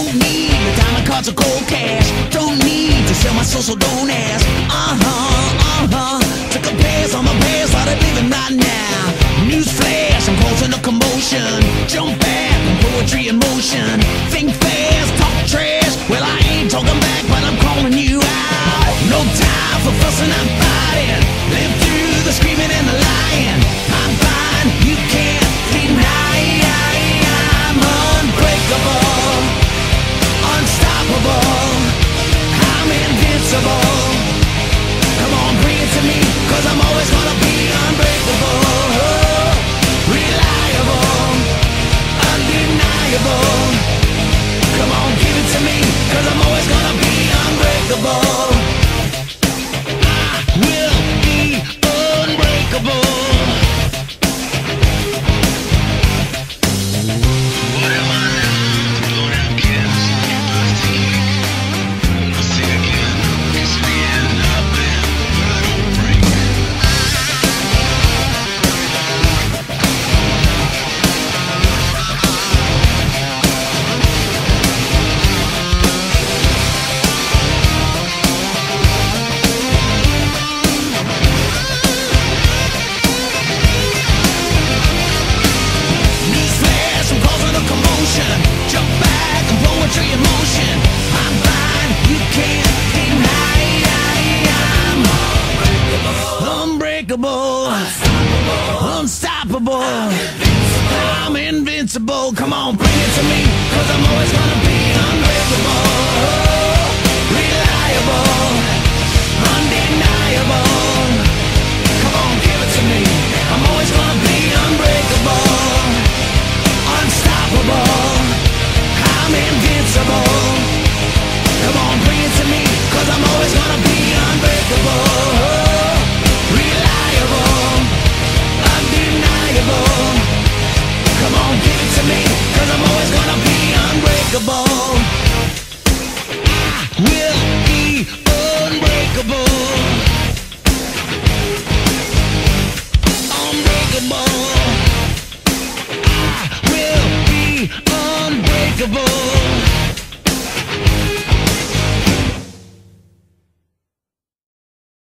Don't need the diamond cards or cold cash. Don't need to sell my soul, so don't ask. Uh huh, uh huh. Took a pass on my past, started living right now. News flash, I'm causing a commotion. Jump back, I'm poetry in motion. Think fast, talk trash. Well, I ain't talking back, but I'm calling you out. No time for fussing, I'm fighting. Live through the screaming and the lying. I'm fine, you can't unstoppable. I'm invincible. Come on, bring it to me, cause I'm always gonna be unbreakable. Reliable, undeniable. Come on, give it to me. I'm always gonna be unbreakable unstoppable. I'm invincible. Come on, bring it to me, cause I'm always gonna be unshakable.